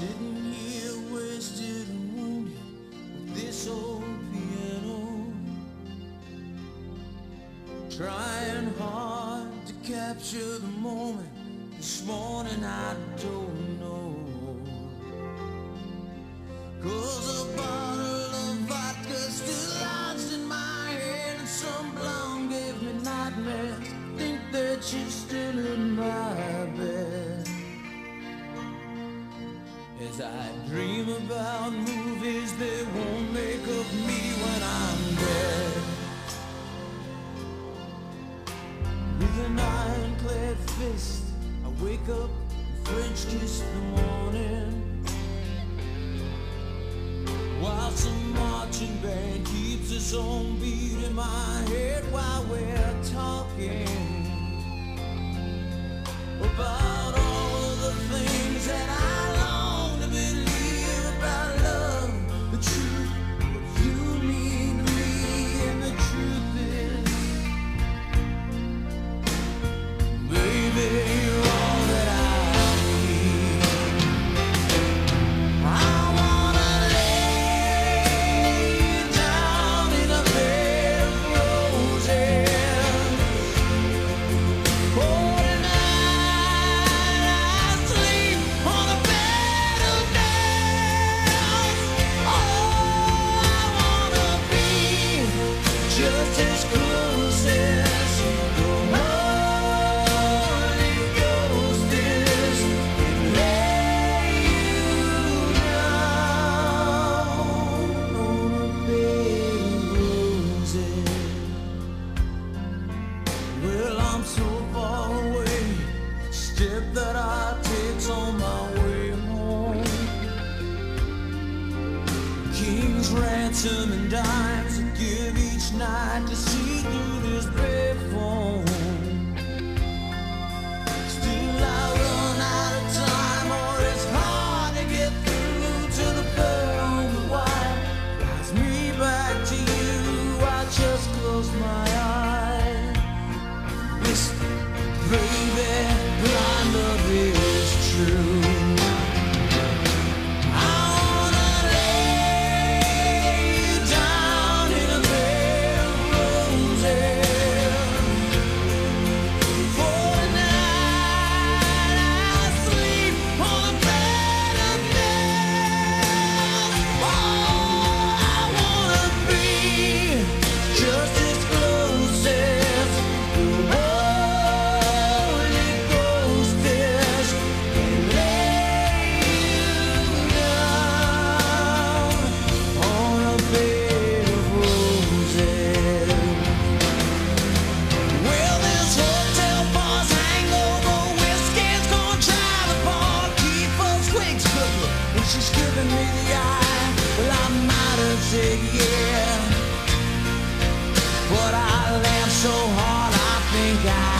Sitting here wasted and wounded with this old piano. Trying hard to capture the moment. This morning I don't know. Cause a bottle of vodka still lies in my head And some blonde gave me nightmares. Think that she's still in I dream about movies they won't make of me when I'm dead. With an ironclad fist, I wake up and French kiss the morning. While some marching band keeps its own beat in my head while we're talking about Dimes I but I laughed so hard I think I'd